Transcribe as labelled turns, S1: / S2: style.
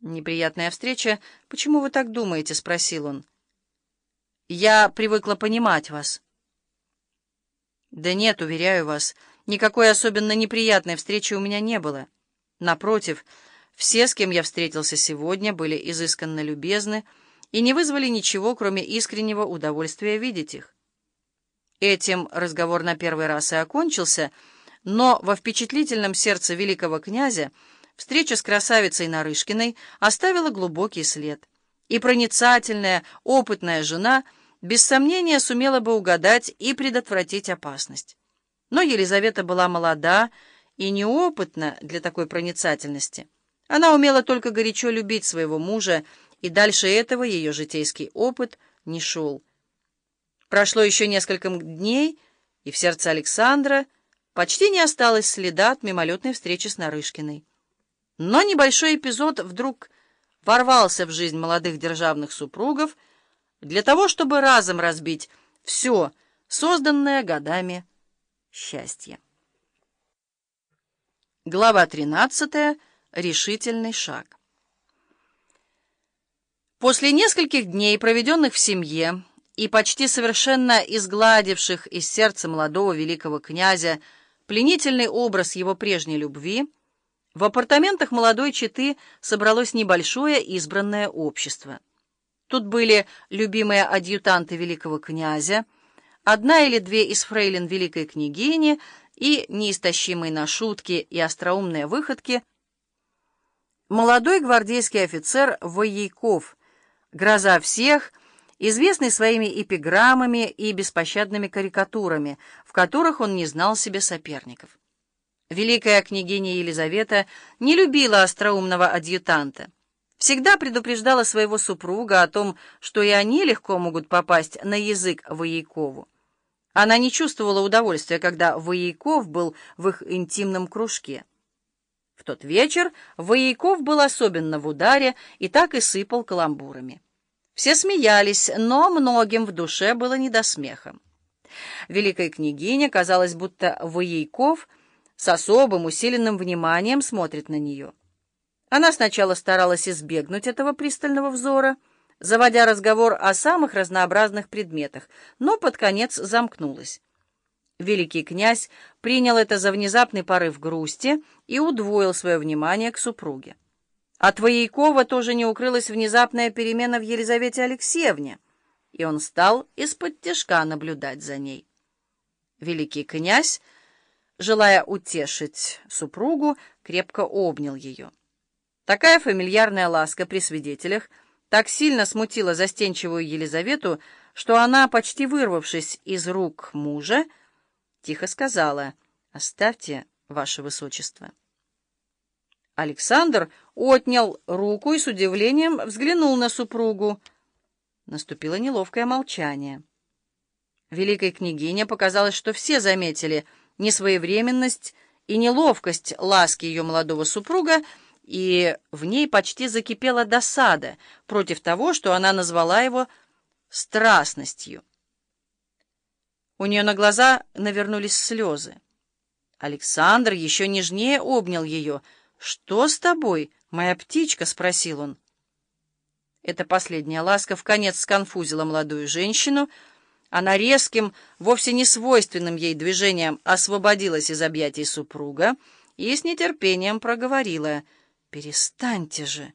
S1: «Неприятная встреча. Почему вы так думаете?» — спросил он. «Я привыкла понимать вас». «Да нет, уверяю вас, никакой особенно неприятной встречи у меня не было. Напротив, все, с кем я встретился сегодня, были изысканно любезны и не вызвали ничего, кроме искреннего удовольствия видеть их. Этим разговор на первый раз и окончился, но во впечатлительном сердце великого князя встреча с красавицей Нарышкиной оставила глубокий след, и проницательная, опытная жена — без сомнения сумела бы угадать и предотвратить опасность. Но Елизавета была молода и неопытна для такой проницательности. Она умела только горячо любить своего мужа, и дальше этого ее житейский опыт не шел. Прошло еще несколько дней, и в сердце Александра почти не осталось следа от мимолетной встречи с Нарышкиной. Но небольшой эпизод вдруг ворвался в жизнь молодых державных супругов — для того, чтобы разом разбить все, созданное годами счастье. Глава 13. Решительный шаг. После нескольких дней, проведенных в семье, и почти совершенно изгладивших из сердца молодого великого князя пленительный образ его прежней любви, в апартаментах молодой четы собралось небольшое избранное общество. Тут были любимые адъютанты великого князя, одна или две из фрейлин великой княгини и, неистощимый на шутки и остроумные выходки, молодой гвардейский офицер Воейков, гроза всех, известный своими эпиграммами и беспощадными карикатурами, в которых он не знал себе соперников. Великая княгиня Елизавета не любила остроумного адъютанта всегда предупреждала своего супруга о том, что и они легко могут попасть на язык Воейкову. Она не чувствовала удовольствия, когда Воейков был в их интимном кружке. В тот вечер Воейков был особенно в ударе и так и сыпал каламбурами. Все смеялись, но многим в душе было не до смеха. Великой княгине казалось, будто Воейков с особым усиленным вниманием смотрит на нее. Она сначала старалась избегнуть этого пристального взора, заводя разговор о самых разнообразных предметах, но под конец замкнулась. Великий князь принял это за внезапный порыв грусти и удвоил свое внимание к супруге. От Воейкова тоже не укрылась внезапная перемена в Елизавете Алексеевне, и он стал из-под тяжка наблюдать за ней. Великий князь, желая утешить супругу, крепко обнял ее. Такая фамильярная ласка при свидетелях так сильно смутила застенчивую Елизавету, что она, почти вырвавшись из рук мужа, тихо сказала «Оставьте, ваше высочество». Александр отнял руку и с удивлением взглянул на супругу. Наступило неловкое молчание. Великой княгине показалось, что все заметили несвоевременность и неловкость ласки ее молодого супруга, и в ней почти закипела досада против того, что она назвала его страстностью. У нее на глаза навернулись слезы. Александр еще нежнее обнял ее. «Что с тобой, моя птичка?» — спросил он. Эта последняя ласка в конец сконфузила молодую женщину. Она резким, вовсе не свойственным ей движением освободилась из объятий супруга и с нетерпением проговорила — «Перестаньте же!»